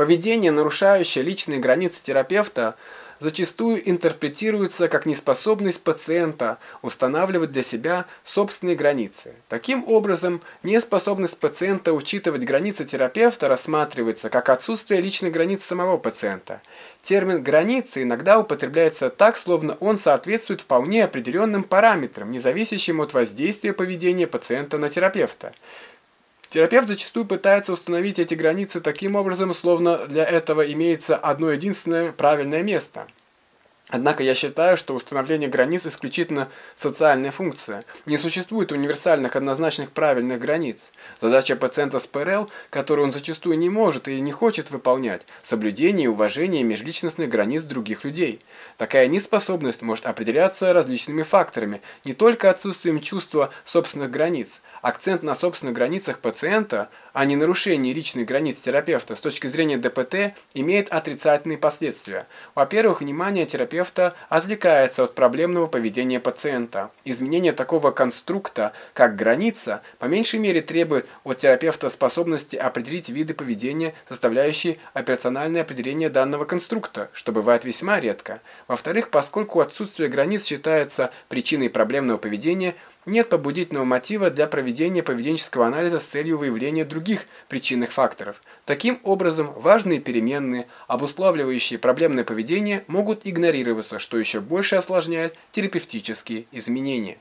Поведение, нарушающее личные границы терапевта, зачастую интерпретируется как неспособность пациента устанавливать для себя собственные границы. Таким образом, неспособность пациента учитывать границы терапевта рассматривается как отсутствие личных границ самого пациента. Термин «границы» иногда употребляется так, словно он соответствует вполне определенным параметрам, не зависящим от воздействия поведения пациента на терапевта. Терапевт зачастую пытается установить эти границы таким образом, словно для этого имеется одно единственное правильное место – Однако я считаю, что установление границ исключительно социальная функция. Не существует универсальных однозначных правильных границ. Задача пациента с ПРЛ, которую он зачастую не может и не хочет выполнять, соблюдение и уважение межличностных границ других людей. Такая неспособность может определяться различными факторами, не только отсутствием чувства собственных границ. Акцент на собственных границах пациента, а не нарушении личных границ терапевта с точки зрения ДПТ имеет отрицательные последствия. Во-первых, внимание терапевта отвлекается от проблемного поведения пациента. Изменение такого конструкта, как граница, по меньшей мере требует от терапевта способности определить виды поведения, составляющие операциональное определение данного конструкта, что бывает весьма редко. Во-вторых, поскольку отсутствие границ считается причиной проблемного поведения, нет побудительного мотива для проведения поведенческого анализа с целью выявления других причинных факторов. Таким образом, важные переменные, обуславливающие проблемное поведение, могут игнорироваться, что еще больше осложняет терапевтические изменения.